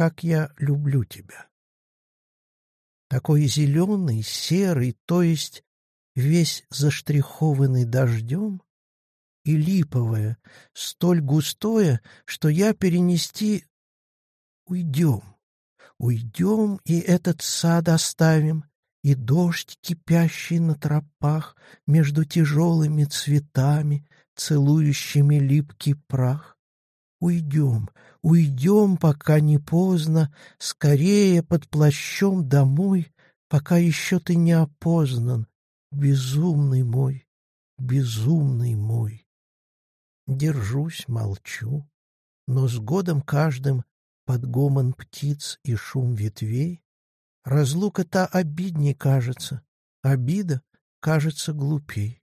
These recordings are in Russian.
как я люблю тебя. Такой зеленый, серый, то есть весь заштрихованный дождем, и липовое, столь густое, что я перенести уйдем. Уйдем и этот сад оставим, и дождь, кипящий на тропах между тяжелыми цветами, целующими липкий прах. Уйдем, уйдем, пока не поздно, скорее под плащом домой, пока еще ты не опознан, безумный мой, безумный мой. Держусь, молчу, но с годом каждым под гомон птиц и шум ветвей разлука та обидней кажется, обида кажется глупей.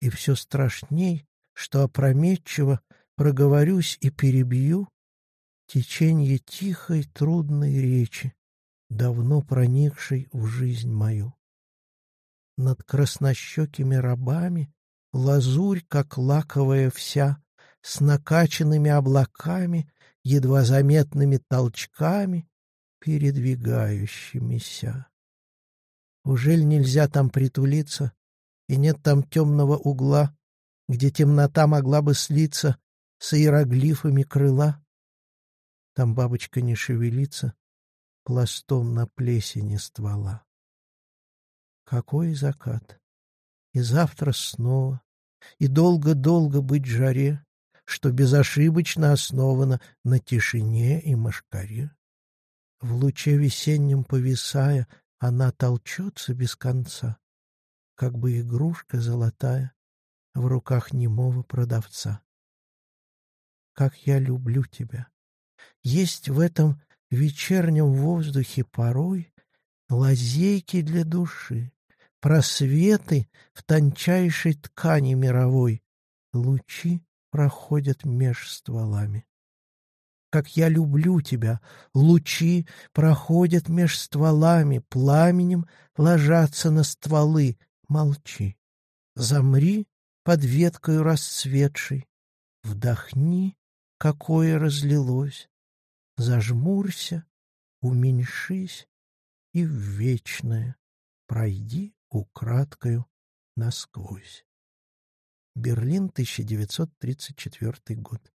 И все страшней, что опрометчиво проговорюсь и перебью течение тихой трудной речи, давно проникшей в жизнь мою. Над краснощекими рабами лазурь, как лаковая вся, с накачанными облаками, едва заметными толчками, передвигающимися. Ужель нельзя там притулиться, и нет там темного угла, где темнота могла бы слиться с иероглифами крыла. Там бабочка не шевелится, пластом на плесени ствола. Какой закат! И завтра снова, и долго-долго быть жаре, что безошибочно основано на тишине и мошкаре. В луче весеннем повисая, она толчется без конца, как бы игрушка золотая в руках немого продавца как я люблю тебя. Есть в этом вечернем воздухе порой лазейки для души, просветы в тончайшей ткани мировой, лучи проходят меж стволами. Как я люблю тебя, лучи проходят меж стволами, пламенем ложатся на стволы, молчи. Замри под веткою расцветшей, вдохни какое разлилось. Зажмурься, уменьшись и в вечное пройди украдкою насквозь. Берлин, 1934 год.